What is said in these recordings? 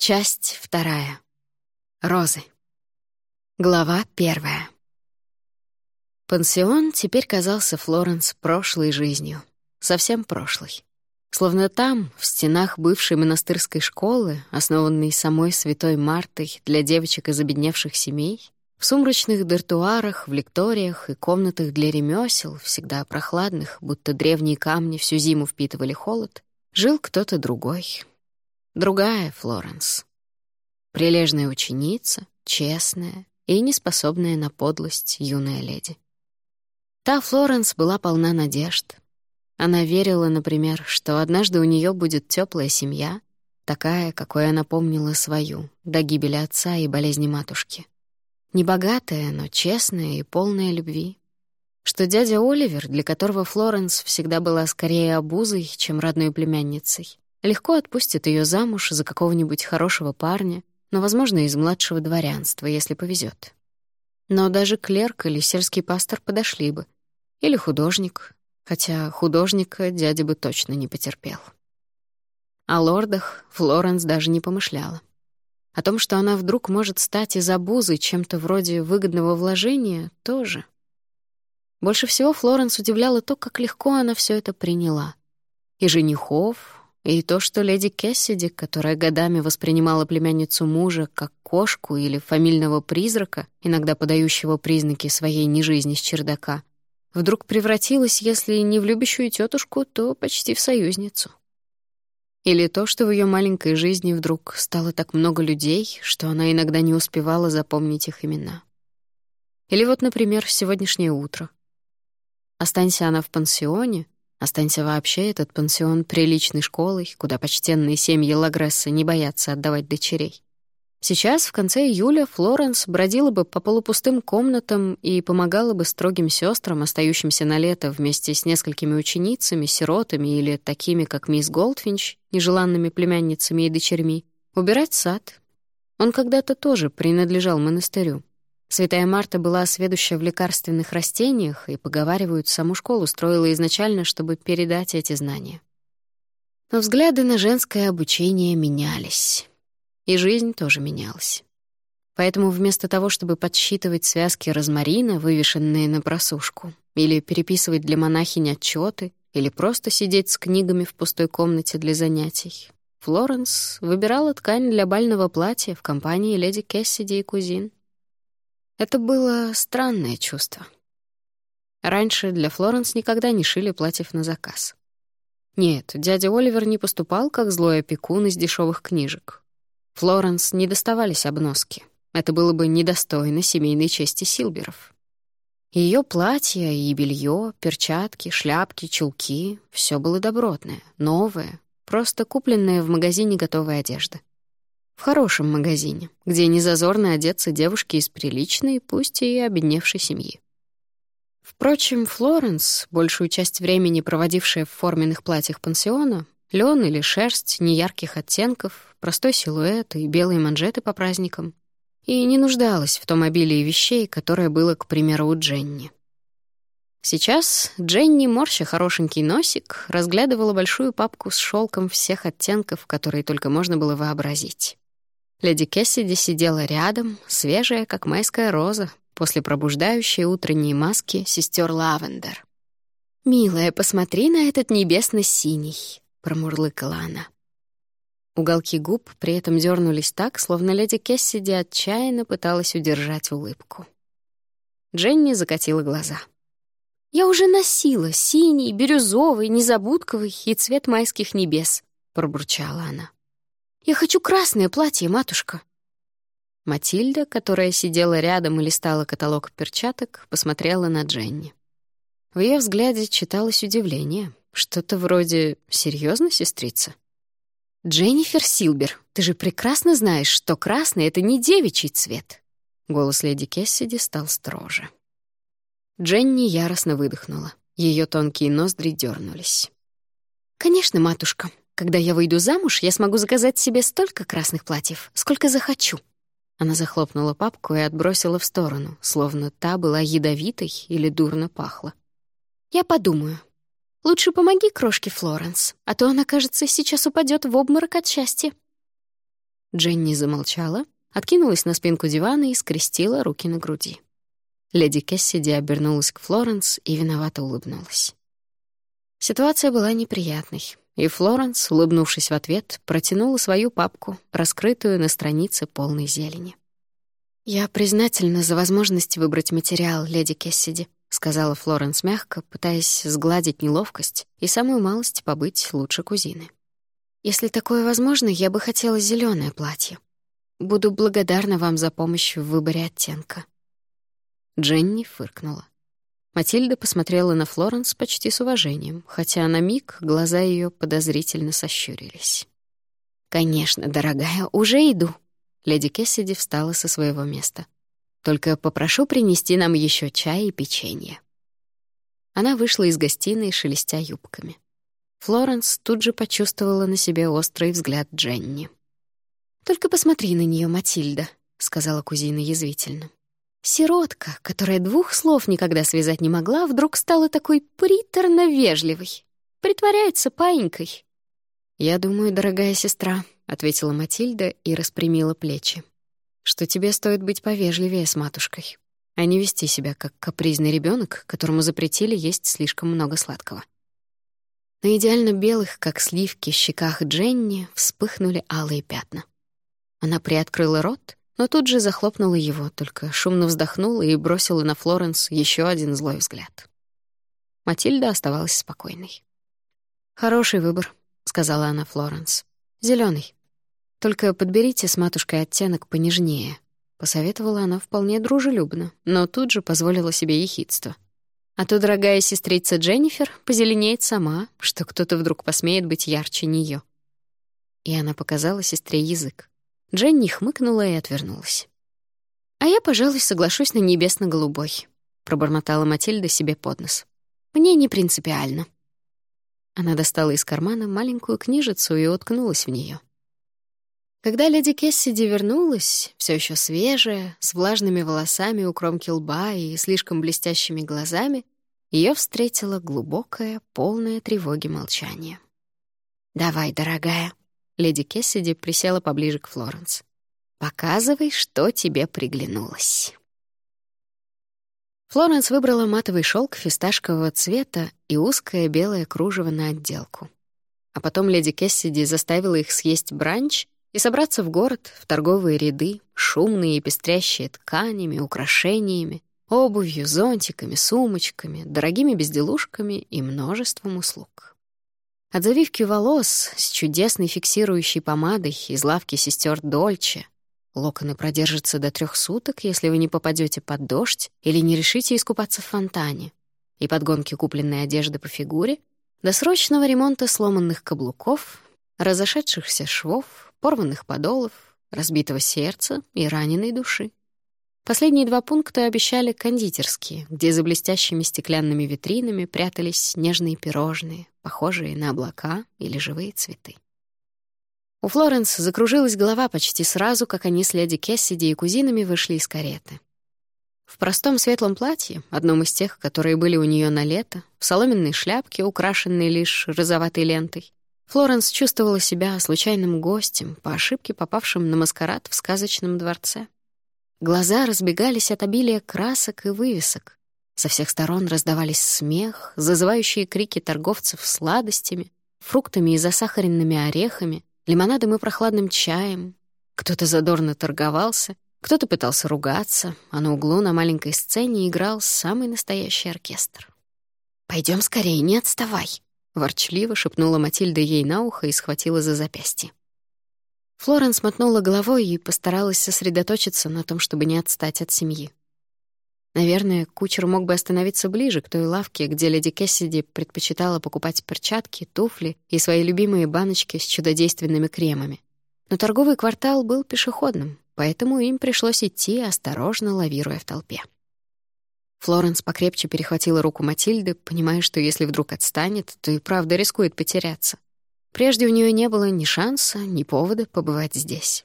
Часть вторая. Розы. Глава первая. Пансион теперь казался Флоренс прошлой жизнью. Совсем прошлой. Словно там, в стенах бывшей монастырской школы, основанной самой святой Мартой для девочек из обедневших семей, в сумрачных дартуарах, в лекториях и комнатах для ремесел, всегда прохладных, будто древние камни всю зиму впитывали холод, жил кто-то другой, Другая Флоренс. Прилежная ученица, честная и неспособная на подлость юная леди. Та Флоренс была полна надежд. Она верила, например, что однажды у нее будет теплая семья, такая, какой она помнила свою, до гибели отца и болезни матушки. Небогатая, но честная и полная любви. Что дядя Оливер, для которого Флоренс всегда была скорее обузой, чем родной племянницей, легко отпустит ее замуж за какого-нибудь хорошего парня, но, возможно, из младшего дворянства, если повезет. Но даже клерк или сельский пастор подошли бы. Или художник, хотя художника дядя бы точно не потерпел. О лордах Флоренс даже не помышляла. О том, что она вдруг может стать из обузы чем-то вроде выгодного вложения, тоже. Больше всего Флоренс удивляла то, как легко она все это приняла. И женихов, и то, что леди Кессиди, которая годами воспринимала племянницу мужа как кошку или фамильного призрака, иногда подающего признаки своей нежизни с чердака, вдруг превратилась, если не в любящую тетушку, то почти в союзницу. Или то, что в ее маленькой жизни вдруг стало так много людей, что она иногда не успевала запомнить их имена. Или вот, например, сегодняшнее утро. Останься она в пансионе — Останься вообще этот пансион приличной школой, куда почтенные семьи Лагресса не боятся отдавать дочерей. Сейчас, в конце июля, Флоренс бродила бы по полупустым комнатам и помогала бы строгим сестрам, остающимся на лето вместе с несколькими ученицами, сиротами или такими, как мисс Голдфинч, нежеланными племянницами и дочерьми, убирать сад. Он когда-то тоже принадлежал монастырю. Святая Марта была сведущая в лекарственных растениях, и, поговаривают, саму школу строила изначально, чтобы передать эти знания. Но взгляды на женское обучение менялись. И жизнь тоже менялась. Поэтому вместо того, чтобы подсчитывать связки розмарина, вывешенные на просушку, или переписывать для монахинь отчеты, или просто сидеть с книгами в пустой комнате для занятий, Флоренс выбирала ткань для бального платья в компании леди Кессиди и кузин. Это было странное чувство. Раньше для Флоренс никогда не шили платьев на заказ. Нет, дядя Оливер не поступал как злой опекун из дешевых книжек. Флоренс не доставались обноски. Это было бы недостойно семейной чести Силберов. Ее платья и белье, перчатки, шляпки, чулки — все было добротное, новое, просто купленное в магазине готовой одежды. В хорошем магазине, где не зазорно одеться девушке из приличной, пусть и обедневшей семьи. Впрочем, Флоренс, большую часть времени проводившая в форменных платьях пансиона, лен или шерсть неярких оттенков, простой силуэт и белые манжеты по праздникам, и не нуждалась в том обилии вещей, которое было, к примеру, у Дженни. Сейчас Дженни, морща хорошенький носик, разглядывала большую папку с шелком всех оттенков, которые только можно было вообразить. Леди Кессиди сидела рядом, свежая, как майская роза, после пробуждающей утренней маски сестер Лавендер. «Милая, посмотри на этот небесно-синий», — промурлыкала она. Уголки губ при этом дернулись так, словно леди Кессиди отчаянно пыталась удержать улыбку. Дженни закатила глаза. «Я уже носила синий, бирюзовый, незабудковый и цвет майских небес», — пробурчала она. «Я хочу красное платье, матушка». Матильда, которая сидела рядом и листала каталог перчаток, посмотрела на Дженни. В ее взгляде читалось удивление. Что-то вроде «Серьезно, сестрица?» «Дженнифер Силбер, ты же прекрасно знаешь, что красный — это не девичий цвет». Голос леди Кессиди стал строже. Дженни яростно выдохнула. Ее тонкие ноздри дернулись. «Конечно, матушка. Когда я выйду замуж, я смогу заказать себе столько красных платьев, сколько захочу». Она захлопнула папку и отбросила в сторону, словно та была ядовитой или дурно пахла. «Я подумаю. Лучше помоги крошке Флоренс, а то она, кажется, сейчас упадет в обморок от счастья». Дженни замолчала, откинулась на спинку дивана и скрестила руки на груди. Леди Кессиди обернулась к Флоренс и виновато улыбнулась. Ситуация была неприятной, и Флоренс, улыбнувшись в ответ, протянула свою папку, раскрытую на странице полной зелени. «Я признательна за возможность выбрать материал, леди Кессиди», — сказала Флоренс мягко, пытаясь сгладить неловкость и самую малость побыть лучше кузины. «Если такое возможно, я бы хотела зеленое платье. Буду благодарна вам за помощь в выборе оттенка». Дженни фыркнула. Матильда посмотрела на Флоренс почти с уважением, хотя на миг глаза ее подозрительно сощурились. «Конечно, дорогая, уже иду». Леди Кессиди встала со своего места. «Только попрошу принести нам еще чай и печенье». Она вышла из гостиной, шелестя юбками. Флоренс тут же почувствовала на себе острый взгляд Дженни. «Только посмотри на нее, Матильда», — сказала кузина язвительно. Сиротка, которая двух слов никогда связать не могла, вдруг стала такой приторно-вежливой. Притворяется паинькой. «Я думаю, дорогая сестра», — ответила Матильда и распрямила плечи, «что тебе стоит быть повежливее с матушкой, а не вести себя как капризный ребенок, которому запретили есть слишком много сладкого». На идеально белых, как сливки, щеках Дженни вспыхнули алые пятна. Она приоткрыла рот, но тут же захлопнула его, только шумно вздохнула и бросила на Флоренс еще один злой взгляд. Матильда оставалась спокойной. «Хороший выбор», — сказала она Флоренс. Зеленый. Только подберите с матушкой оттенок понежнее», — посоветовала она вполне дружелюбно, но тут же позволила себе ехидство. «А то дорогая сестрица Дженнифер позеленеет сама, что кто-то вдруг посмеет быть ярче нее. И она показала сестре язык. Дженни хмыкнула и отвернулась. «А я, пожалуй, соглашусь на небесно-голубой», — пробормотала Матильда себе под нос. «Мне не принципиально». Она достала из кармана маленькую книжицу и уткнулась в нее. Когда леди Кессиди вернулась, все еще свежая, с влажными волосами у кромки лба и слишком блестящими глазами, ее встретило глубокое, полное тревоги молчание. «Давай, дорогая», Леди Кессиди присела поближе к Флоренс. «Показывай, что тебе приглянулось». Флоренс выбрала матовый шелк фисташкового цвета и узкое белое кружево на отделку. А потом леди Кессиди заставила их съесть бранч и собраться в город, в торговые ряды, шумные и пестрящие тканями, украшениями, обувью, зонтиками, сумочками, дорогими безделушками и множеством услуг. От завивки волос с чудесной фиксирующей помадой из лавки сестер Дольче. Локоны продержатся до трех суток, если вы не попадете под дождь или не решите искупаться в фонтане. И подгонки купленной одежды по фигуре, до срочного ремонта сломанных каблуков, разошедшихся швов, порванных подолов, разбитого сердца и раненой души. Последние два пункта обещали кондитерские, где за блестящими стеклянными витринами прятались нежные пирожные, похожие на облака или живые цветы. У Флоренс закружилась голова почти сразу, как они с леди Кессиди и кузинами вышли из кареты. В простом светлом платье, одном из тех, которые были у нее на лето, в соломенной шляпке, украшенной лишь розоватой лентой, Флоренс чувствовала себя случайным гостем, по ошибке попавшим на маскарад в сказочном дворце. Глаза разбегались от обилия красок и вывесок. Со всех сторон раздавались смех, зазывающие крики торговцев сладостями, фруктами и засахаренными орехами, лимонадом и прохладным чаем. Кто-то задорно торговался, кто-то пытался ругаться, а на углу на маленькой сцене играл самый настоящий оркестр. Пойдем скорее, не отставай!» — ворчливо шепнула Матильда ей на ухо и схватила за запястье. Флоренс мотнула головой и постаралась сосредоточиться на том, чтобы не отстать от семьи. Наверное, кучер мог бы остановиться ближе к той лавке, где леди Кессиди предпочитала покупать перчатки, туфли и свои любимые баночки с чудодейственными кремами. Но торговый квартал был пешеходным, поэтому им пришлось идти, осторожно лавируя в толпе. Флоренс покрепче перехватила руку Матильды, понимая, что если вдруг отстанет, то и правда рискует потеряться. Прежде у нее не было ни шанса, ни повода побывать здесь.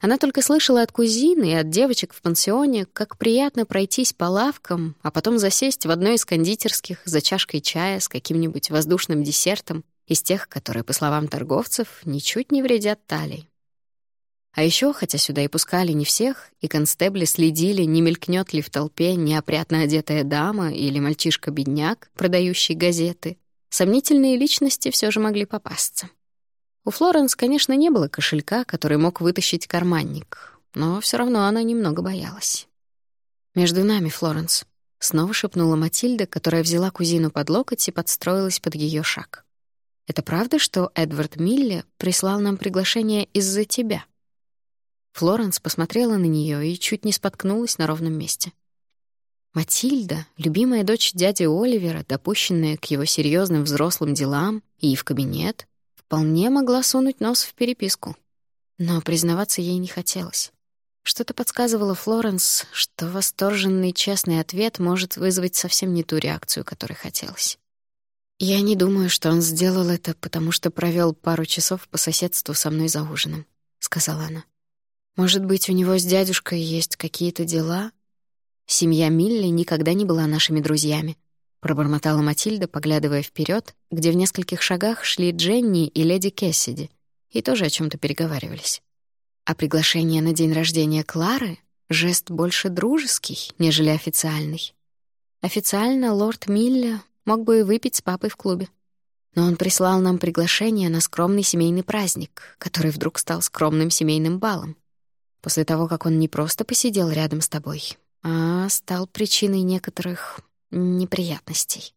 Она только слышала от кузины и от девочек в пансионе, как приятно пройтись по лавкам, а потом засесть в одной из кондитерских за чашкой чая с каким-нибудь воздушным десертом из тех, которые, по словам торговцев, ничуть не вредят талии. А еще, хотя сюда и пускали не всех, и констебли следили, не мелькнет ли в толпе неопрятно одетая дама или мальчишка-бедняк, продающий газеты, сомнительные личности все же могли попасться. У Флоренс, конечно, не было кошелька, который мог вытащить карманник, но все равно она немного боялась. «Между нами, Флоренс», — снова шепнула Матильда, которая взяла кузину под локоть и подстроилась под ее шаг. «Это правда, что Эдвард Милли прислал нам приглашение из-за тебя?» Флоренс посмотрела на нее и чуть не споткнулась на ровном месте. Матильда, любимая дочь дяди Оливера, допущенная к его серьезным взрослым делам и в кабинет, вполне могла сунуть нос в переписку. Но признаваться ей не хотелось. Что-то подсказывало Флоренс, что восторженный честный ответ может вызвать совсем не ту реакцию, которой хотелось. «Я не думаю, что он сделал это, потому что провел пару часов по соседству со мной за ужином», — сказала она. Может быть, у него с дядюшкой есть какие-то дела? Семья Милли никогда не была нашими друзьями, пробормотала Матильда, поглядывая вперед, где в нескольких шагах шли Дженни и леди Кессиди, и тоже о чем то переговаривались. А приглашение на день рождения Клары — жест больше дружеский, нежели официальный. Официально лорд Милли мог бы выпить с папой в клубе. Но он прислал нам приглашение на скромный семейный праздник, который вдруг стал скромным семейным балом после того, как он не просто посидел рядом с тобой, а стал причиной некоторых неприятностей.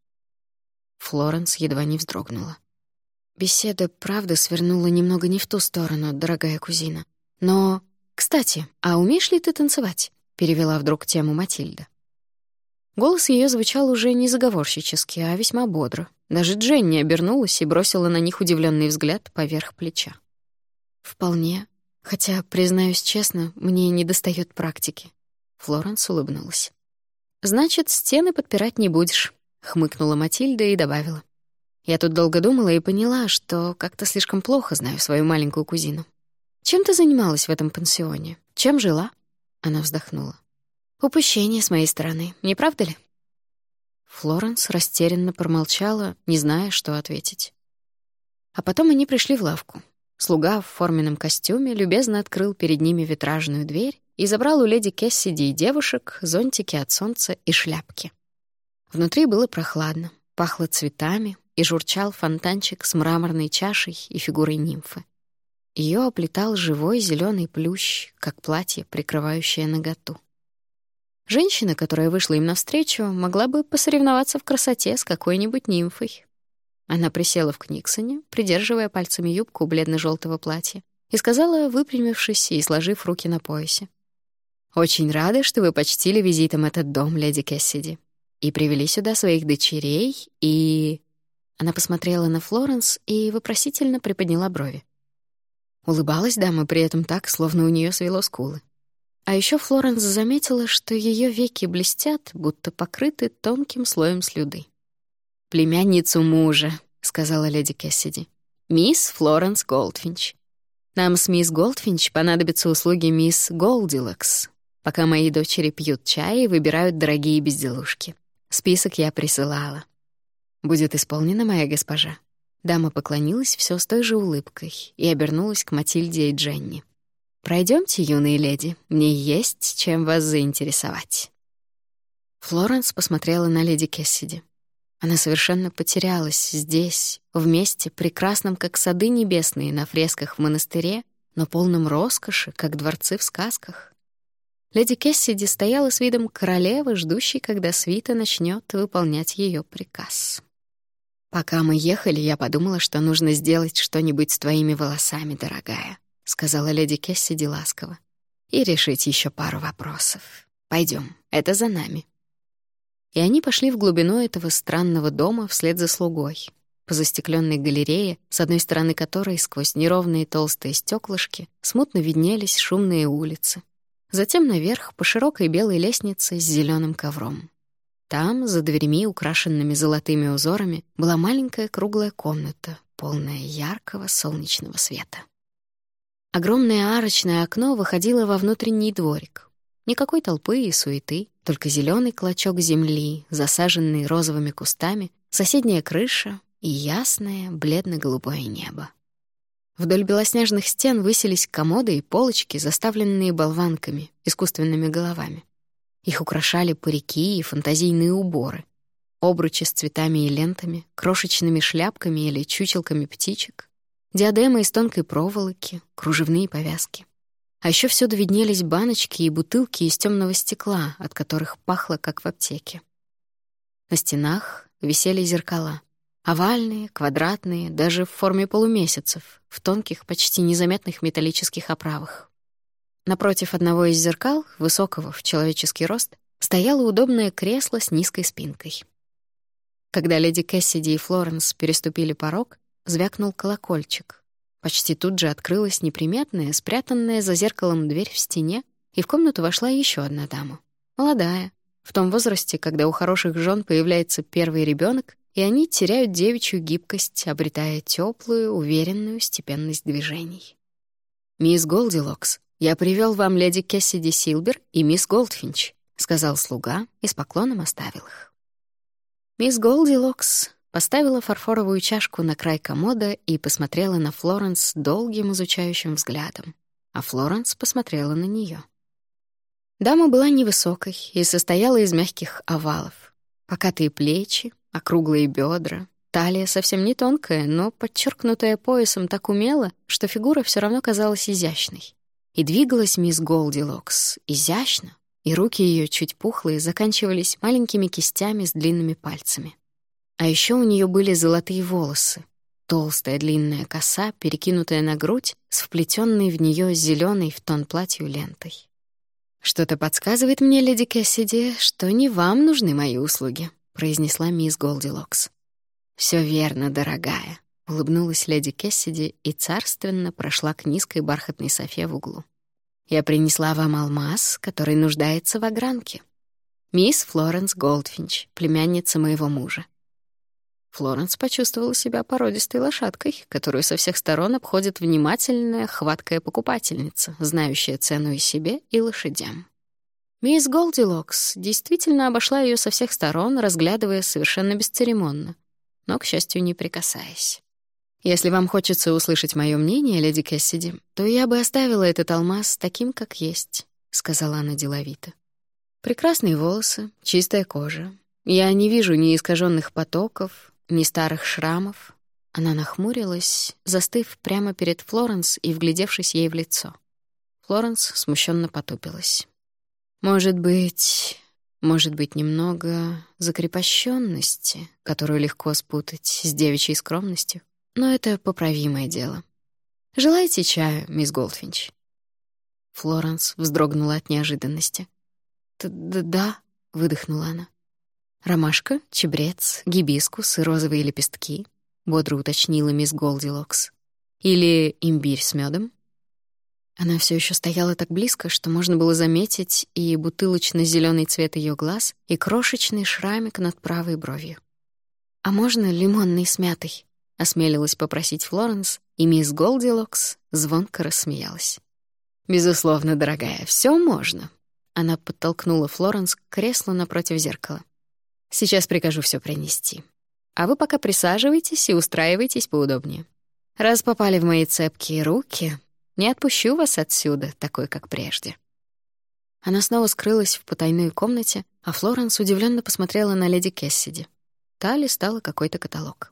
Флоренс едва не вздрогнула. Беседа, правда, свернула немного не в ту сторону, дорогая кузина. Но, кстати, а умеешь ли ты танцевать? перевела вдруг тему Матильда. Голос ее звучал уже не заговорщически, а весьма бодро. Даже Дженни обернулась и бросила на них удивленный взгляд поверх плеча. Вполне, Хотя, признаюсь честно, мне недостает практики. Флоренс улыбнулась. «Значит, стены подпирать не будешь», — хмыкнула Матильда и добавила. «Я тут долго думала и поняла, что как-то слишком плохо знаю свою маленькую кузину. Чем ты занималась в этом пансионе? Чем жила?» Она вздохнула. «Упущение с моей стороны, не правда ли?» Флоренс растерянно промолчала, не зная, что ответить. А потом они пришли в лавку. Слуга в форменном костюме любезно открыл перед ними витражную дверь и забрал у леди Кессиди и девушек зонтики от солнца и шляпки. Внутри было прохладно, пахло цветами и журчал фонтанчик с мраморной чашей и фигурой нимфы. Ее оплетал живой зеленый плющ, как платье, прикрывающее наготу. Женщина, которая вышла им навстречу, могла бы посоревноваться в красоте с какой-нибудь нимфой, она присела в Книксоне, придерживая пальцами юбку бледно желтого платья, и сказала, выпрямившись и сложив руки на поясе. «Очень рада, что вы почтили визитом этот дом, леди Кессиди, и привели сюда своих дочерей, и...» Она посмотрела на Флоренс и вопросительно приподняла брови. Улыбалась дама при этом так, словно у нее свело скулы. А еще Флоренс заметила, что ее веки блестят, будто покрыты тонким слоем слюды племянницу мужа», — сказала леди Кэссиди. «Мисс Флоренс Голдфинч. Нам с мисс Голдфинч понадобятся услуги мисс Голдилокс, пока мои дочери пьют чай и выбирают дорогие безделушки. Список я присылала. Будет исполнено, моя госпожа». Дама поклонилась все с той же улыбкой и обернулась к Матильде и Дженни. Пройдемте, юные леди, мне есть чем вас заинтересовать». Флоренс посмотрела на леди Кессиди. Она совершенно потерялась здесь, вместе, прекрасном, как сады небесные на фресках в монастыре, но полном роскоши, как дворцы в сказках. Леди Кессиди стояла с видом королевы, ждущей, когда свита начнет выполнять ее приказ. «Пока мы ехали, я подумала, что нужно сделать что-нибудь с твоими волосами, дорогая», — сказала леди Кессиди ласково, «и решить еще пару вопросов. Пойдем, это за нами» и они пошли в глубину этого странного дома вслед за слугой, по застекленной галерее, с одной стороны которой сквозь неровные толстые стеклышки смутно виднелись шумные улицы. Затем наверх по широкой белой лестнице с зеленым ковром. Там, за дверьми, украшенными золотыми узорами, была маленькая круглая комната, полная яркого солнечного света. Огромное арочное окно выходило во внутренний дворик. Никакой толпы и суеты, только зеленый клочок земли, засаженный розовыми кустами, соседняя крыша и ясное бледно-голубое небо. Вдоль белоснежных стен высились комоды и полочки, заставленные болванками, искусственными головами. Их украшали парики и фантазийные уборы, обручи с цветами и лентами, крошечными шляпками или чучелками птичек, диадемы из тонкой проволоки, кружевные повязки. А еще всюду виднелись баночки и бутылки из темного стекла, от которых пахло, как в аптеке. На стенах висели зеркала. Овальные, квадратные, даже в форме полумесяцев, в тонких, почти незаметных металлических оправах. Напротив одного из зеркал, высокого в человеческий рост, стояло удобное кресло с низкой спинкой. Когда леди Кэссиди и Флоренс переступили порог, звякнул колокольчик. Почти тут же открылась неприметная, спрятанная за зеркалом дверь в стене, и в комнату вошла еще одна дама. Молодая, в том возрасте, когда у хороших жен появляется первый ребенок, и они теряют девичью гибкость, обретая теплую, уверенную степенность движений. «Мисс Голдилокс, я привел вам леди Кэссиди Силбер и мисс Голдфинч», — сказал слуга и с поклоном оставил их. Мисс Голдилокс поставила фарфоровую чашку на край комода и посмотрела на Флоренс долгим изучающим взглядом, а Флоренс посмотрела на нее. Дама была невысокой и состояла из мягких овалов. Покатые плечи, округлые бедра, талия совсем не тонкая, но подчеркнутая поясом так умело, что фигура все равно казалась изящной. И двигалась мисс Голдилокс изящно, и руки ее чуть пухлые заканчивались маленькими кистями с длинными пальцами. А еще у нее были золотые волосы, толстая длинная коса, перекинутая на грудь, с вплетенной в нее зеленой в тон платью лентой. «Что-то подсказывает мне, леди Кэссиди, что не вам нужны мои услуги», — произнесла мисс Голдилокс. Все верно, дорогая», — улыбнулась леди Кэссиди и царственно прошла к низкой бархатной софе в углу. Я принесла вам алмаз, который нуждается в огранке. Мисс Флоренс Голдфинч, племянница моего мужа. Флоренс почувствовала себя породистой лошадкой, которую со всех сторон обходит внимательная, хваткая покупательница, знающая цену и себе, и лошадям. Мисс Голдилокс действительно обошла ее со всех сторон, разглядывая совершенно бесцеремонно, но, к счастью, не прикасаясь. Если вам хочется услышать мое мнение, леди Кэссиди, то я бы оставила этот алмаз таким, как есть, сказала она деловито. Прекрасные волосы, чистая кожа. Я не вижу ни искаженных потоков, ни старых шрамов. Она нахмурилась, застыв прямо перед Флоренс и вглядевшись ей в лицо. Флоренс смущенно потупилась. Может быть, может быть, немного закрепощенности, которую легко спутать с девичьей скромностью но это поправимое дело. Желаете чаю, мисс Голдфинч?» Флоренс вздрогнула от неожиданности. «Да», — выдохнула она. «Ромашка, чебрец, гибискус и розовые лепестки», — бодро уточнила мисс Голдилокс. «Или имбирь с медом. Она все еще стояла так близко, что можно было заметить и бутылочно зеленый цвет ее глаз, и крошечный шрамик над правой бровью. «А можно лимонный с мятой?» — осмелилась попросить Флоренс, и мисс Голдилокс звонко рассмеялась. «Безусловно, дорогая, все можно». Она подтолкнула Флоренс к креслу напротив зеркала. «Сейчас прикажу все принести. А вы пока присаживайтесь и устраивайтесь поудобнее. Раз попали в мои цепкие руки, не отпущу вас отсюда, такой, как прежде». Она снова скрылась в потайной комнате, а Флоренс удивленно посмотрела на леди Кессиди. Та листала какой-то каталог.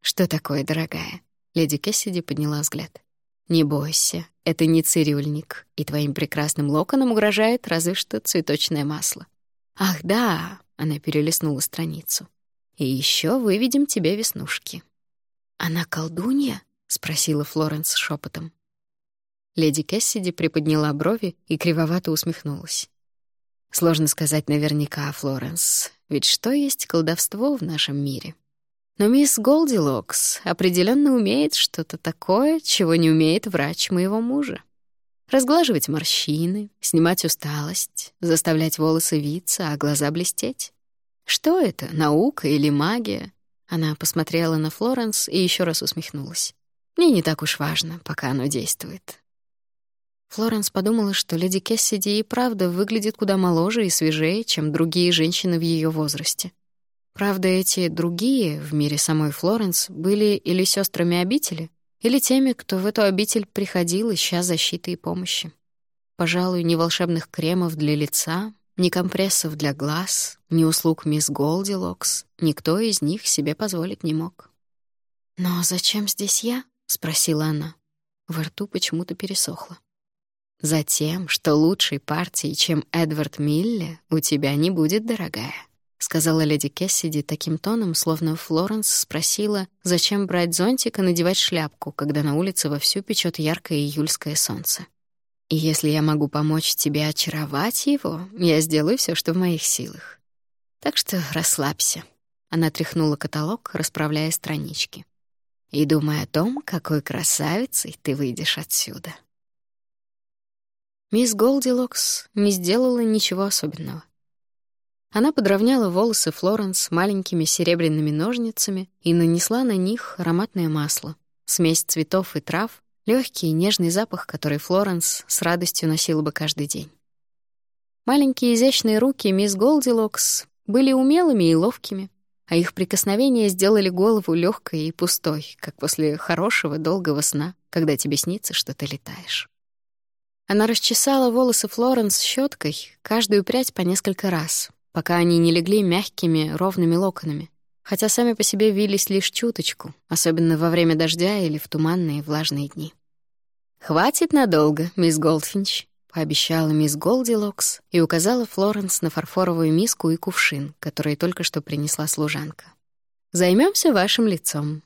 «Что такое, дорогая?» Леди Кэссиди подняла взгляд. «Не бойся, это не цирюльник, и твоим прекрасным локонам угрожает разве что цветочное масло». «Ах, да!» — она перелистнула страницу. «И еще выведем тебе веснушки». «Она колдунья?» — спросила Флоренс шепотом. Леди Кэссиди приподняла брови и кривовато усмехнулась. «Сложно сказать наверняка, Флоренс, ведь что есть колдовство в нашем мире?» Но мисс Голдилокс определенно умеет что-то такое, чего не умеет врач моего мужа. Разглаживать морщины, снимать усталость, заставлять волосы виться, а глаза блестеть. Что это, наука или магия? Она посмотрела на Флоренс и еще раз усмехнулась. Мне не так уж важно, пока оно действует. Флоренс подумала, что леди Кессиди и правда выглядит куда моложе и свежее, чем другие женщины в ее возрасте. Правда, эти другие в мире самой Флоренс были или сестрами обители, или теми, кто в эту обитель приходил, ища защиты и помощи. Пожалуй, ни волшебных кремов для лица, ни компрессов для глаз, ни услуг мисс Голдилокс никто из них себе позволить не мог. «Но зачем здесь я?» — спросила она. Во рту почему-то пересохло. «Затем, что лучшей партии, чем Эдвард Милле, у тебя не будет, дорогая», — сказала леди Кессиди таким тоном, словно Флоренс спросила, зачем брать зонтик и надевать шляпку, когда на улице вовсю печет яркое июльское солнце. «И если я могу помочь тебе очаровать его, я сделаю все, что в моих силах. Так что расслабься». Она тряхнула каталог, расправляя странички. «И думай о том, какой красавицей ты выйдешь отсюда». Мисс Голдилокс не сделала ничего особенного. Она подровняла волосы Флоренс маленькими серебряными ножницами и нанесла на них ароматное масло, смесь цветов и трав, легкий и нежный запах, который Флоренс с радостью носила бы каждый день. Маленькие изящные руки мисс Голдилокс были умелыми и ловкими, а их прикосновения сделали голову легкой и пустой, как после хорошего долгого сна, когда тебе снится, что ты летаешь. Она расчесала волосы Флоренс щеткой, каждую прядь по несколько раз, пока они не легли мягкими, ровными локонами, хотя сами по себе вились лишь чуточку, особенно во время дождя или в туманные влажные дни. «Хватит надолго, мисс Голдфинч», — пообещала мисс Голдилокс и указала Флоренс на фарфоровую миску и кувшин, которые только что принесла служанка. Займемся вашим лицом.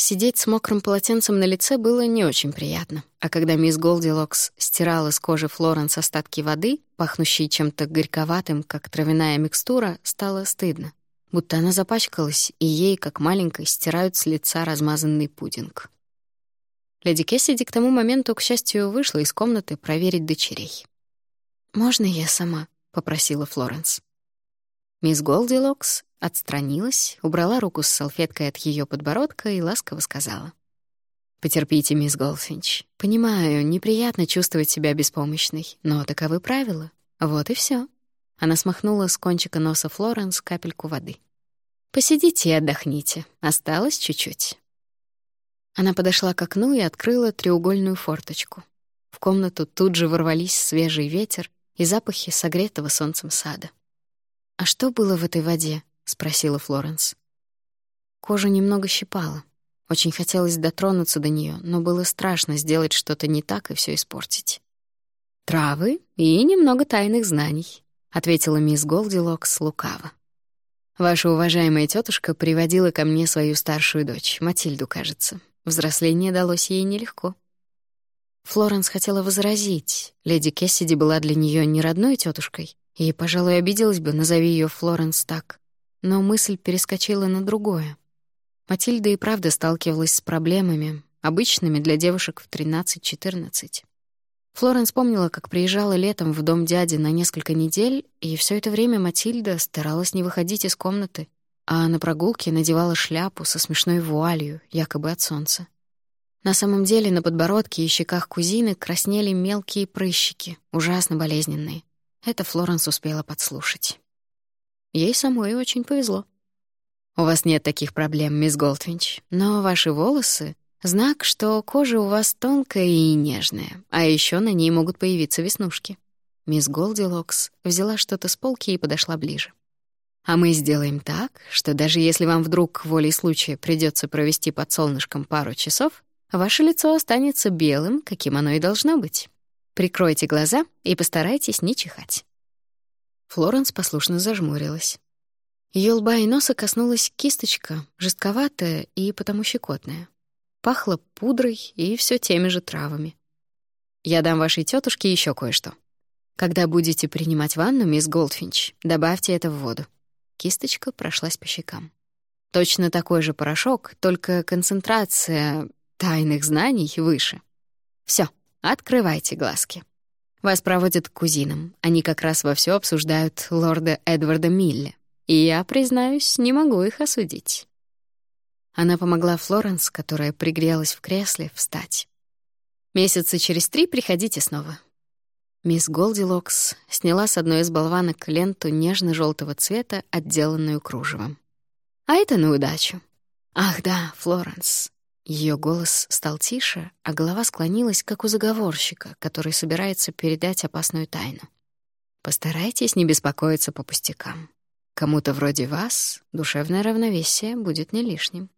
Сидеть с мокрым полотенцем на лице было не очень приятно, а когда мисс Голдилокс стирала с кожи Флоренс остатки воды, пахнущей чем-то горьковатым, как травяная микстура, стало стыдно. Будто она запачкалась, и ей, как маленькой, стирают с лица размазанный пудинг. Леди Кэссиди к тому моменту, к счастью, вышла из комнаты проверить дочерей. «Можно я сама?» — попросила Флоренс. Мисс Голдилокс Отстранилась, убрала руку с салфеткой от ее подбородка и ласково сказала. «Потерпите, мисс Голдфинч. Понимаю, неприятно чувствовать себя беспомощной, но таковы правила. Вот и все. Она смахнула с кончика носа Флоренс капельку воды. «Посидите и отдохните. Осталось чуть-чуть». Она подошла к окну и открыла треугольную форточку. В комнату тут же ворвались свежий ветер и запахи согретого солнцем сада. А что было в этой воде? — спросила Флоренс. Кожа немного щипала. Очень хотелось дотронуться до нее, но было страшно сделать что-то не так и все испортить. «Травы и немного тайных знаний», — ответила мисс Голдилокс лукаво. «Ваша уважаемая тетушка приводила ко мне свою старшую дочь, Матильду, кажется. Взросление далось ей нелегко». Флоренс хотела возразить. Леди Кессиди была для нее не родной тетушкой, и, пожалуй, обиделась бы, назови ее Флоренс так. Но мысль перескочила на другое. Матильда и правда сталкивалась с проблемами, обычными для девушек в 13-14. Флоренс помнила, как приезжала летом в дом дяди на несколько недель, и все это время Матильда старалась не выходить из комнаты, а на прогулке надевала шляпу со смешной вуалью, якобы от солнца. На самом деле на подбородке и щеках кузины краснели мелкие прыщики, ужасно болезненные. Это Флоренс успела подслушать. Ей самой очень повезло. У вас нет таких проблем, мисс Голдвинч, но ваши волосы — знак, что кожа у вас тонкая и нежная, а еще на ней могут появиться веснушки. Мисс Голдилокс взяла что-то с полки и подошла ближе. А мы сделаем так, что даже если вам вдруг волей случая придется провести под солнышком пару часов, ваше лицо останется белым, каким оно и должно быть. Прикройте глаза и постарайтесь не чихать. Флоренс послушно зажмурилась. Ее лба и носа коснулась кисточка, жестковатая и потому щекотная. Пахло пудрой и все теми же травами. «Я дам вашей тетушке еще кое-что. Когда будете принимать ванну, мисс Голдфинч, добавьте это в воду». Кисточка прошлась по щекам. Точно такой же порошок, только концентрация тайных знаний выше. Все, открывайте глазки. Вас проводят к кузинам. Они как раз вовсю обсуждают лорда Эдварда Милля. И я, признаюсь, не могу их осудить. Она помогла Флоренс, которая пригрелась в кресле, встать. «Месяца через три приходите снова». Мисс Голдилокс сняла с одной из болванок ленту нежно желтого цвета, отделанную кружевом. «А это на удачу. Ах да, Флоренс, Ее голос стал тише, а голова склонилась, как у заговорщика, который собирается передать опасную тайну. Постарайтесь не беспокоиться по пустякам. Кому-то вроде вас душевное равновесие будет не лишним.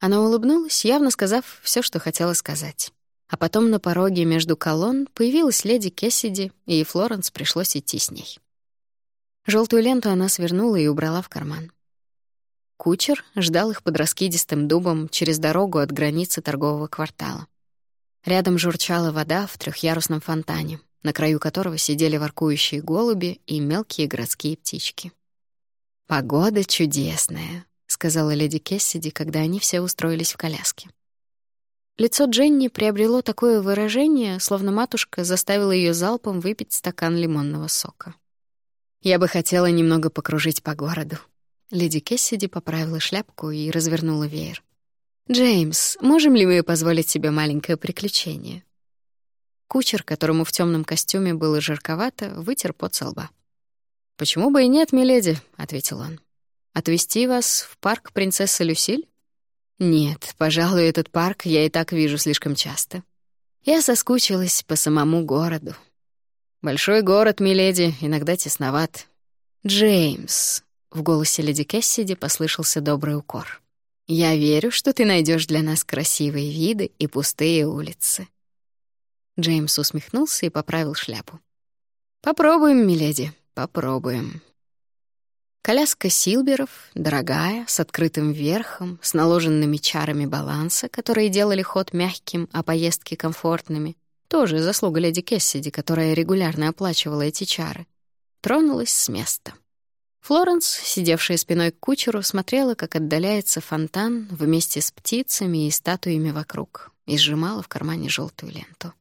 Она улыбнулась, явно сказав все, что хотела сказать. А потом на пороге между колонн появилась леди Кессиди, и Флоренс пришлось идти с ней. Желтую ленту она свернула и убрала в карман. Кучер ждал их под раскидистым дубом через дорогу от границы торгового квартала. Рядом журчала вода в трехъярусном фонтане, на краю которого сидели воркующие голуби и мелкие городские птички. «Погода чудесная», — сказала леди Кессиди, когда они все устроились в коляске. Лицо Дженни приобрело такое выражение, словно матушка заставила ее залпом выпить стакан лимонного сока. «Я бы хотела немного покружить по городу», Леди Кессиди поправила шляпку и развернула веер. «Джеймс, можем ли мы позволить себе маленькое приключение?» Кучер, которому в темном костюме было жарковато, вытер пот со лба. «Почему бы и нет, миледи?» — ответил он. «Отвезти вас в парк принцессы Люсиль?» «Нет, пожалуй, этот парк я и так вижу слишком часто. Я соскучилась по самому городу. Большой город, миледи, иногда тесноват. Джеймс, в голосе леди Кессиди послышался добрый укор. «Я верю, что ты найдешь для нас красивые виды и пустые улицы». Джеймс усмехнулся и поправил шляпу. «Попробуем, миледи, попробуем». Коляска Силберов, дорогая, с открытым верхом, с наложенными чарами баланса, которые делали ход мягким, а поездки комфортными, тоже заслуга леди Кессиди, которая регулярно оплачивала эти чары, тронулась с места. Флоренс, сидевшая спиной к кучеру, смотрела, как отдаляется фонтан вместе с птицами и статуями вокруг, и сжимала в кармане желтую ленту.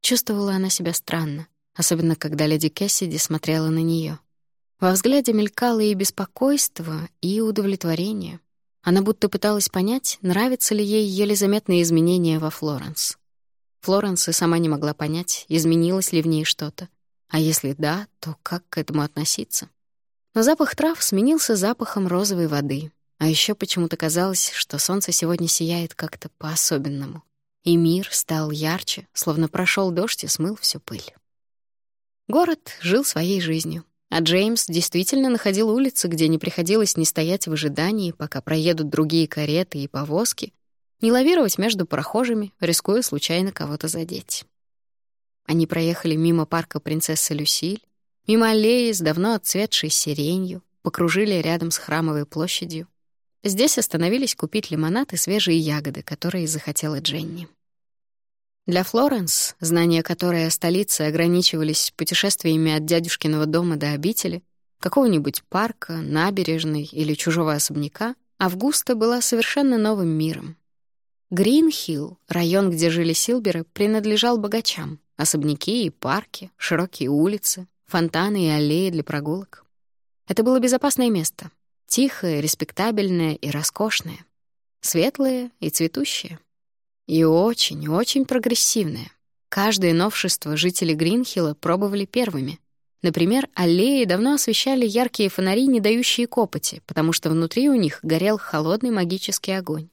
Чувствовала она себя странно, особенно когда леди Кэссиди смотрела на нее. Во взгляде мелькало и беспокойство, и удовлетворение. Она будто пыталась понять, нравятся ли ей еле заметные изменения во Флоренс. Флоренс и сама не могла понять, изменилось ли в ней что-то. А если да, то как к этому относиться? Но запах трав сменился запахом розовой воды, а еще почему-то казалось, что солнце сегодня сияет как-то по-особенному. И мир стал ярче, словно прошел дождь и смыл всю пыль. Город жил своей жизнью, а Джеймс действительно находил улицы, где не приходилось ни стоять в ожидании, пока проедут другие кареты и повозки, не лавировать между прохожими, рискуя случайно кого-то задеть. Они проехали мимо парка принцессы Люсиль, Мимо аллеи с давно отцветшей сиренью, покружили рядом с храмовой площадью. Здесь остановились купить лимонад и свежие ягоды, которые захотела Дженни. Для Флоренс, знания которой о столице ограничивались путешествиями от дядюшкиного дома до обители, какого-нибудь парка, набережной или чужого особняка, Августа была совершенно новым миром. Гринхилл, район, где жили Силберы, принадлежал богачам. Особняки и парки, широкие улицы, фонтаны и аллеи для прогулок. Это было безопасное место. Тихое, респектабельное и роскошное. Светлое и цветущее. И очень-очень прогрессивное. Каждое новшество жители Гринхилла пробовали первыми. Например, аллеи давно освещали яркие фонари, не дающие копоти, потому что внутри у них горел холодный магический огонь.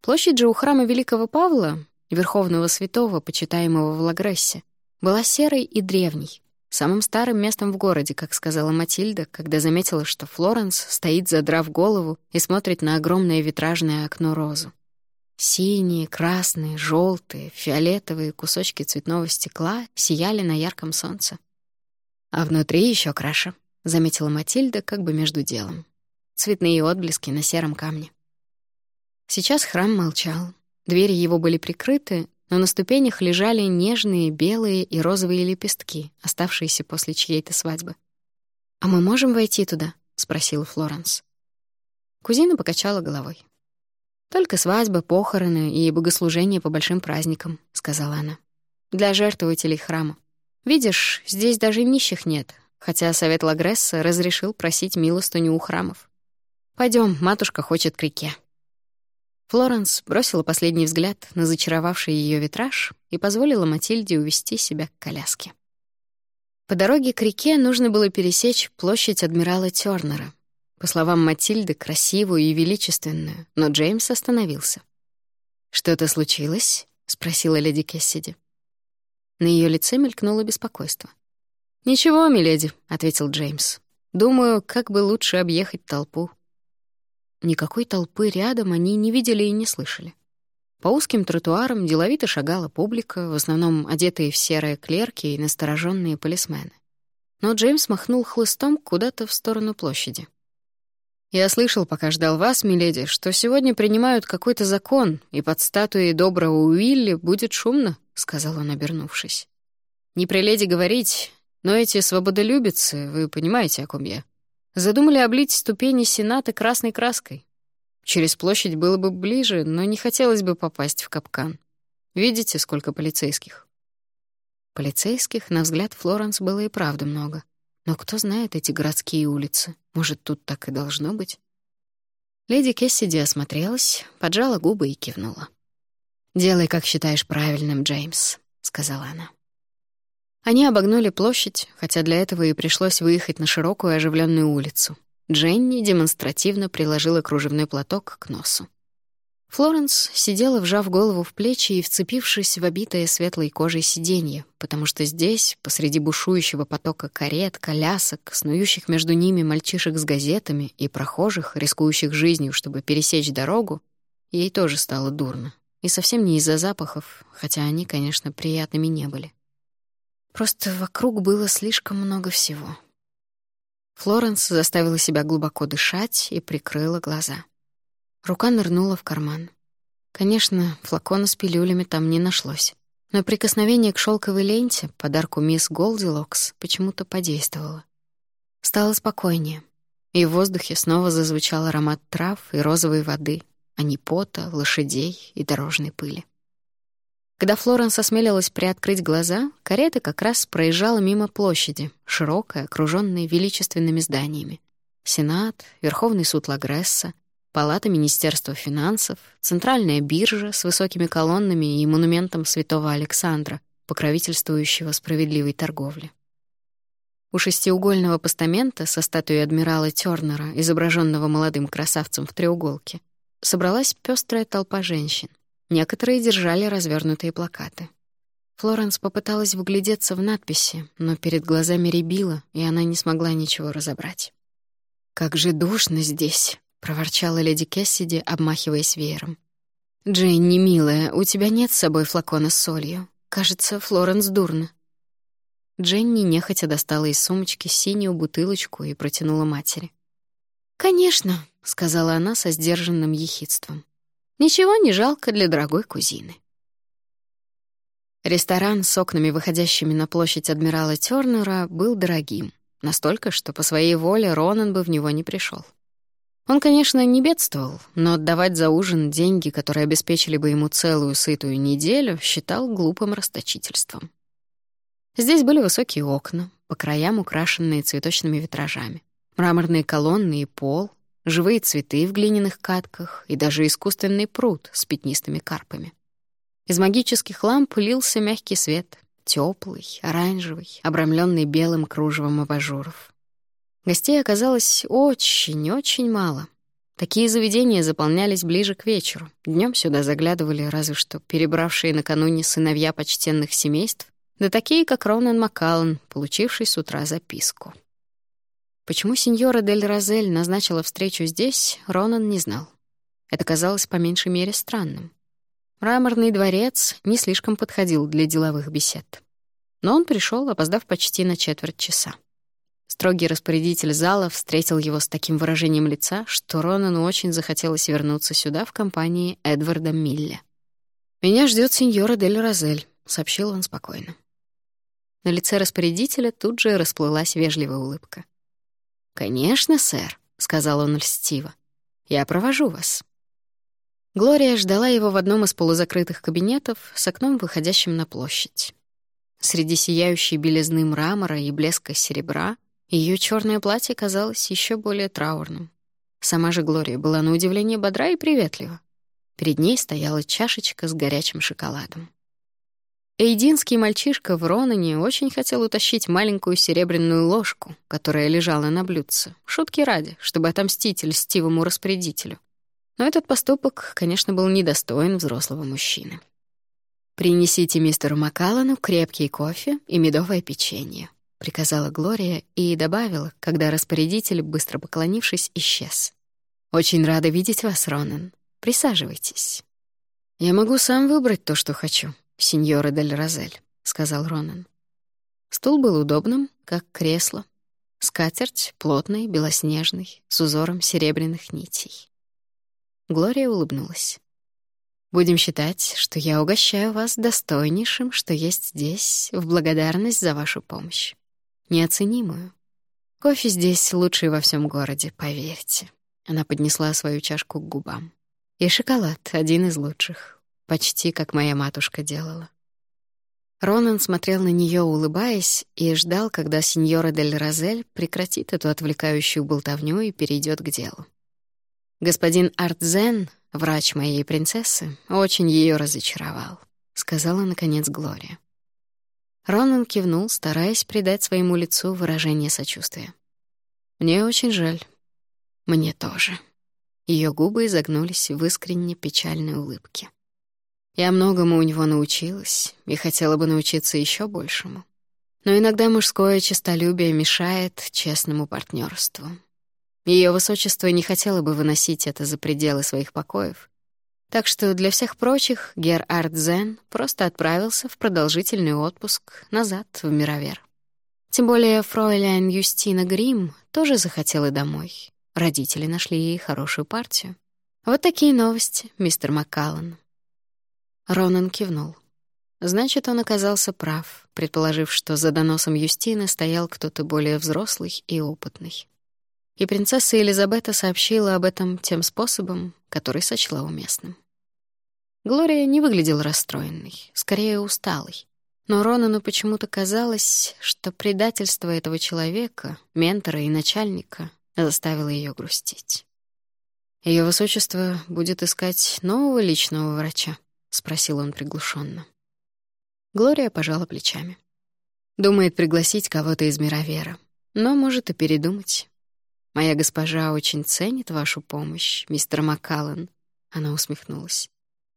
Площадь же у храма Великого Павла, верховного святого, почитаемого в Лагрессе, была серой и древней, Самым старым местом в городе, как сказала Матильда, когда заметила, что Флоренс стоит, задрав голову, и смотрит на огромное витражное окно розу. Синие, красные, желтые, фиолетовые кусочки цветного стекла сияли на ярком солнце. «А внутри еще краше», — заметила Матильда как бы между делом. Цветные отблески на сером камне. Сейчас храм молчал. Двери его были прикрыты, но на ступенях лежали нежные белые и розовые лепестки, оставшиеся после чьей-то свадьбы. «А мы можем войти туда?» — спросила Флоренс. Кузина покачала головой. «Только свадьба, похороны и богослужение по большим праздникам», — сказала она. «Для жертвователей храма. Видишь, здесь даже нищих нет, хотя Совет Лагресса разрешил просить милостыню у храмов. Пойдем, матушка хочет к реке». Флоренс бросила последний взгляд на зачаровавший ее витраж и позволила Матильде увести себя к коляске. По дороге к реке нужно было пересечь площадь адмирала Тёрнера. По словам Матильды, красивую и величественную, но Джеймс остановился. «Что-то случилось?» — спросила леди Кессиди. На ее лице мелькнуло беспокойство. «Ничего, миледи», — ответил Джеймс. «Думаю, как бы лучше объехать толпу». Никакой толпы рядом они не видели и не слышали. По узким тротуарам деловито шагала публика, в основном одетые в серые клерки и настороженные полисмены. Но Джеймс махнул хлыстом куда-то в сторону площади. «Я слышал, пока ждал вас, миледи, что сегодня принимают какой-то закон, и под статуей доброго Уилли будет шумно», — сказал он, обернувшись. «Не при леди говорить, но эти свободолюбицы, вы понимаете, о ком я, задумали облить ступени Сената красной краской. Через площадь было бы ближе, но не хотелось бы попасть в капкан. Видите, сколько полицейских? Полицейских, на взгляд Флоренс, было и правда много. Но кто знает эти городские улицы? Может, тут так и должно быть? Леди Кессиди осмотрелась, поджала губы и кивнула. «Делай, как считаешь правильным, Джеймс», — сказала она. Они обогнули площадь, хотя для этого и пришлось выехать на широкую оживленную улицу. Дженни демонстративно приложила кружевной платок к носу. Флоренс сидела, вжав голову в плечи и вцепившись в обитое светлой кожей сиденье, потому что здесь, посреди бушующего потока карет, колясок, снующих между ними мальчишек с газетами и прохожих, рискующих жизнью, чтобы пересечь дорогу, ей тоже стало дурно. И совсем не из-за запахов, хотя они, конечно, приятными не были. Просто вокруг было слишком много всего. Флоренс заставила себя глубоко дышать и прикрыла глаза. Рука нырнула в карман. Конечно, флакона с пилюлями там не нашлось. Но прикосновение к шелковой ленте, подарку мисс Голдилокс, почему-то подействовало. Стало спокойнее, и в воздухе снова зазвучал аромат трав и розовой воды, а не пота, лошадей и дорожной пыли. Когда Флоренс осмелилась приоткрыть глаза, карета как раз проезжала мимо площади, широкая, окружённая величественными зданиями. Сенат, Верховный суд Лагресса, Палата Министерства финансов, Центральная биржа с высокими колоннами и монументом святого Александра, покровительствующего справедливой торговле. У шестиугольного постамента со статуей адмирала Тёрнера, изображенного молодым красавцем в треуголке, собралась пестрая толпа женщин. Некоторые держали развернутые плакаты. Флоренс попыталась вглядеться в надписи, но перед глазами рябило, и она не смогла ничего разобрать. «Как же душно здесь!» — проворчала леди Кессиди, обмахиваясь веером. «Джейни, милая, у тебя нет с собой флакона с солью. Кажется, Флоренс дурно». Дженни нехотя достала из сумочки синюю бутылочку и протянула матери. «Конечно», — сказала она со сдержанным ехидством. Ничего не жалко для дорогой кузины. Ресторан с окнами, выходящими на площадь адмирала Тёрнера, был дорогим. Настолько, что по своей воле Ронан бы в него не пришел. Он, конечно, не бедствовал, но отдавать за ужин деньги, которые обеспечили бы ему целую сытую неделю, считал глупым расточительством. Здесь были высокие окна, по краям украшенные цветочными витражами, мраморные колонны и пол, живые цветы в глиняных катках и даже искусственный пруд с пятнистыми карпами. Из магических ламп лился мягкий свет, теплый, оранжевый, обрамленный белым кружевом абажуров. Гостей оказалось очень-очень мало. Такие заведения заполнялись ближе к вечеру. Днем сюда заглядывали разве что перебравшие накануне сыновья почтенных семейств, да такие, как Ронан Маккаллан, получивший с утра записку. Почему сеньора Дель Розель назначила встречу здесь, Ронан не знал. Это казалось по меньшей мере странным. Мраморный дворец не слишком подходил для деловых бесед. Но он пришел, опоздав почти на четверть часа. Строгий распорядитель зала встретил его с таким выражением лица, что Ронану очень захотелось вернуться сюда в компании Эдварда Милля. «Меня ждет сеньора Дель Розель», — сообщил он спокойно. На лице распорядителя тут же расплылась вежливая улыбка. «Конечно, сэр», — сказал он льстиво. «Я провожу вас». Глория ждала его в одном из полузакрытых кабинетов с окном, выходящим на площадь. Среди сияющей белизны мрамора и блеска серебра ее черное платье казалось еще более траурным. Сама же Глория была на удивление бодра и приветлива. Перед ней стояла чашечка с горячим шоколадом. Эйдинский мальчишка в Ронане очень хотел утащить маленькую серебряную ложку, которая лежала на блюдце, шутки ради, чтобы отомстить льстивому распорядителю. Но этот поступок, конечно, был недостоин взрослого мужчины. «Принесите мистеру Маккаллану крепкий кофе и медовое печенье», — приказала Глория и добавила, когда распорядитель, быстро поклонившись, исчез. «Очень рада видеть вас, Ронан. Присаживайтесь». «Я могу сам выбрать то, что хочу, сеньора Дель Розель», — сказал Ронан. Стул был удобным, как кресло. Скатерть плотной, белоснежной, с узором серебряных нитей. Глория улыбнулась. «Будем считать, что я угощаю вас достойнейшим, что есть здесь, в благодарность за вашу помощь. Неоценимую. Кофе здесь лучший во всем городе, поверьте». Она поднесла свою чашку к губам. «И шоколад — один из лучших. Почти как моя матушка делала». Ронан смотрел на нее, улыбаясь, и ждал, когда сеньора Дель Розель прекратит эту отвлекающую болтовню и перейдет к делу. Господин Артзен, врач моей принцессы, очень ее разочаровал, сказала наконец Глория. Ронан кивнул, стараясь придать своему лицу выражение сочувствия. Мне очень жаль. Мне тоже. Ее губы изогнулись в искренне печальной улыбке. Я многому у него научилась и хотела бы научиться еще большему. Но иногда мужское честолюбие мешает честному партнерству. Ее высочество не хотело бы выносить это за пределы своих покоев. Так что для всех прочих Гер Артзен просто отправился в продолжительный отпуск назад в Мировер. Тем более фройляйн Юстина Грим тоже захотела домой. Родители нашли ей хорошую партию. Вот такие новости, мистер Маккаллан. Ронан кивнул. Значит, он оказался прав, предположив, что за доносом Юстины стоял кто-то более взрослый и опытный и принцесса Елизабета сообщила об этом тем способом, который сочла уместным. Глория не выглядела расстроенной, скорее усталой. Но Ронану почему-то казалось, что предательство этого человека, ментора и начальника, заставило ее грустить. Ее высочество будет искать нового личного врача?» — спросил он приглушенно. Глория пожала плечами. Думает пригласить кого-то из Мировера, но может и передумать. Моя госпожа очень ценит вашу помощь, мистер Маккаллан. Она усмехнулась.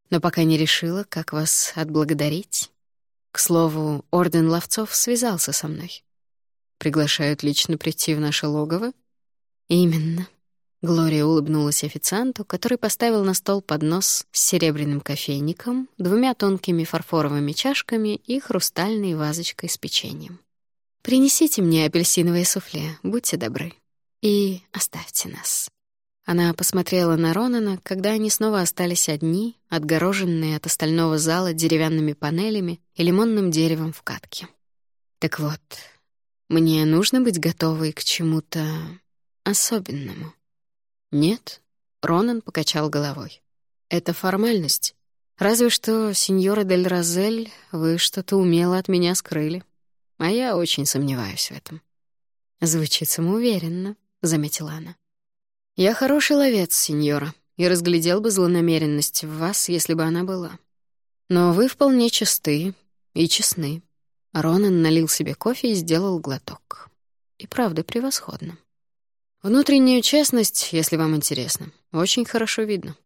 Но пока не решила, как вас отблагодарить. К слову, Орден Ловцов связался со мной. Приглашают лично прийти в наше логово? Именно. Глория улыбнулась официанту, который поставил на стол поднос с серебряным кофейником, двумя тонкими фарфоровыми чашками и хрустальной вазочкой с печеньем. «Принесите мне апельсиновое суфле, будьте добры» и оставьте нас». Она посмотрела на Ронана, когда они снова остались одни, отгороженные от остального зала деревянными панелями и лимонным деревом в катке. «Так вот, мне нужно быть готовой к чему-то особенному». «Нет», — Ронан покачал головой. «Это формальность. Разве что, сеньора Дель Розель, вы что-то умело от меня скрыли. А я очень сомневаюсь в этом». Звучит самоуверенно. — заметила она. «Я хороший ловец, сеньора, и разглядел бы злонамеренность в вас, если бы она была. Но вы вполне чисты и честны». Ронан налил себе кофе и сделал глоток. И правда, превосходно. Внутреннюю честность, если вам интересно, очень хорошо видно.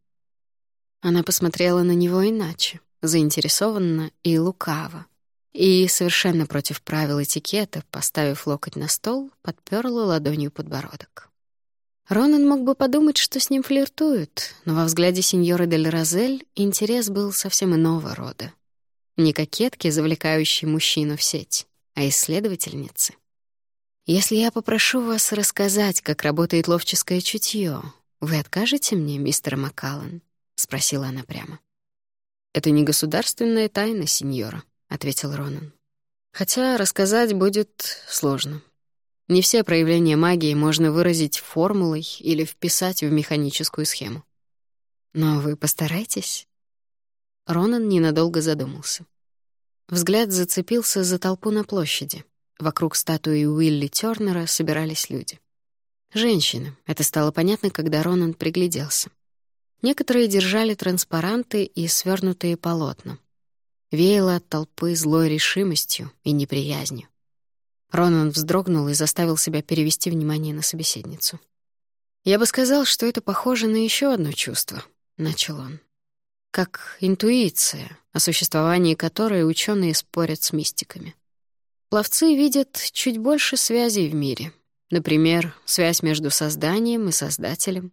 Она посмотрела на него иначе, заинтересованно и лукаво. И, совершенно против правил этикета, поставив локоть на стол, подперла ладонью подбородок. Ронан мог бы подумать, что с ним флиртуют, но во взгляде сеньоры Дель Розель интерес был совсем иного рода. Не кокетки, завлекающие мужчину в сеть, а исследовательницы. «Если я попрошу вас рассказать, как работает ловческое чутье, вы откажете мне, мистер Маккаллан?» — спросила она прямо. «Это не государственная тайна, сеньора», ответил Ронан. Хотя рассказать будет сложно. Не все проявления магии можно выразить формулой или вписать в механическую схему. Но вы постарайтесь. Ронан ненадолго задумался. Взгляд зацепился за толпу на площади. Вокруг статуи Уилли Тёрнера собирались люди. Женщины. Это стало понятно, когда Ронан пригляделся. Некоторые держали транспаранты и свернутые полотна. Веяло от толпы злой решимостью и неприязнью. Ронан вздрогнул и заставил себя перевести внимание на собеседницу. «Я бы сказал, что это похоже на еще одно чувство», — начал он. «Как интуиция, о существовании которой ученые спорят с мистиками. Пловцы видят чуть больше связей в мире. Например, связь между созданием и создателем,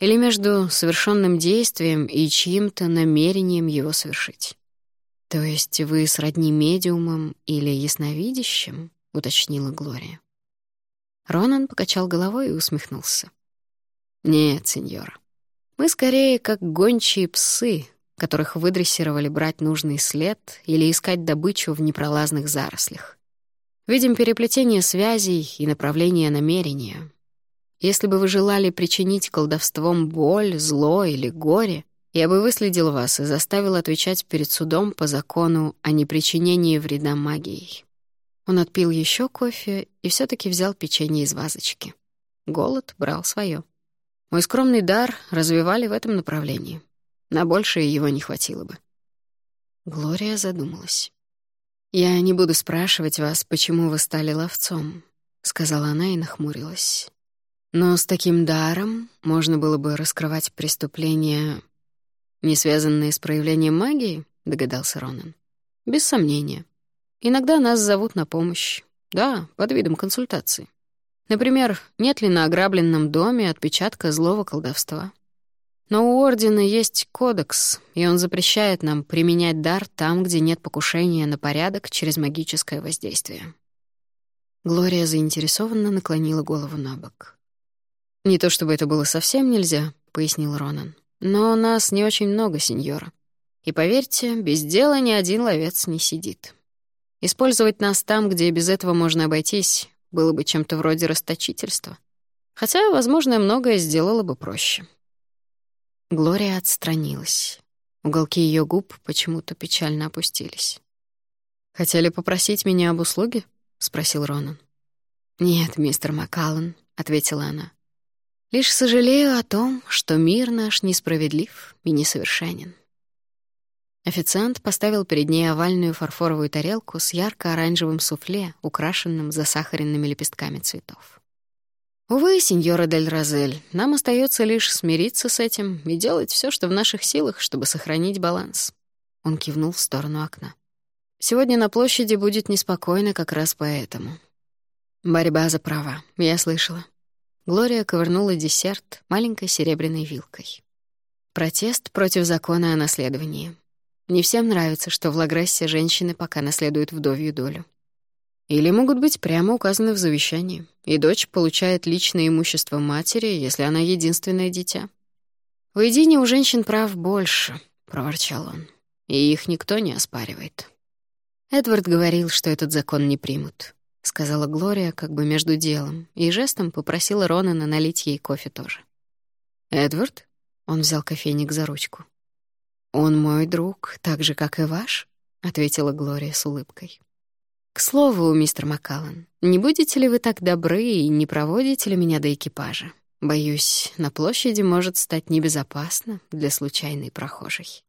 или между совершенным действием и чьим-то намерением его совершить. То есть вы сродни медиумом или ясновидящим? — уточнила Глория. Ронан покачал головой и усмехнулся. «Нет, сеньора. Мы скорее как гончие псы, которых выдрессировали брать нужный след или искать добычу в непролазных зарослях. Видим переплетение связей и направление намерения. Если бы вы желали причинить колдовством боль, зло или горе, я бы выследил вас и заставил отвечать перед судом по закону о непричинении вреда магией. Он отпил еще кофе и все таки взял печенье из вазочки. Голод брал свое. Мой скромный дар развивали в этом направлении. На большее его не хватило бы. Глория задумалась. «Я не буду спрашивать вас, почему вы стали ловцом», — сказала она и нахмурилась. «Но с таким даром можно было бы раскрывать преступления, не связанные с проявлением магии», — догадался Ронан. «Без сомнения. Иногда нас зовут на помощь. Да, под видом консультации. Например, нет ли на ограбленном доме отпечатка злого колдовства. Но у Ордена есть кодекс, и он запрещает нам применять дар там, где нет покушения на порядок через магическое воздействие. Глория заинтересованно наклонила голову на бок. «Не то чтобы это было совсем нельзя», — пояснил Ронан. «Но нас не очень много, сеньора. И поверьте, без дела ни один ловец не сидит». Использовать нас там, где без этого можно обойтись, было бы чем-то вроде расточительства. Хотя, возможно, многое сделало бы проще. Глория отстранилась. Уголки ее губ почему-то печально опустились. «Хотели попросить меня об услуге?» — спросил Ронан. «Нет, мистер Маккаллан», — ответила она. «Лишь сожалею о том, что мир наш несправедлив и несовершенен. Официант поставил перед ней овальную фарфоровую тарелку с ярко-оранжевым суфле, украшенным засахаренными лепестками цветов. «Увы, сеньора Дель Розель, нам остается лишь смириться с этим и делать все, что в наших силах, чтобы сохранить баланс». Он кивнул в сторону окна. «Сегодня на площади будет неспокойно как раз поэтому». «Борьба за права, я слышала». Глория ковырнула десерт маленькой серебряной вилкой. Протест против закона о наследовании. Не всем нравится, что в Лагрессе женщины пока наследуют вдовью долю. Или могут быть прямо указаны в завещании, и дочь получает личное имущество матери, если она единственное дитя. «В Едине у женщин прав больше», — проворчал он, — «и их никто не оспаривает». Эдвард говорил, что этот закон не примут, — сказала Глория как бы между делом, и жестом попросила Ронана налить ей кофе тоже. «Эдвард?» — он взял кофейник за ручку. «Он мой друг, так же, как и ваш», — ответила Глория с улыбкой. «К слову, мистер Маккаллан, не будете ли вы так добры и не проводите ли меня до экипажа? Боюсь, на площади может стать небезопасно для случайной прохожей».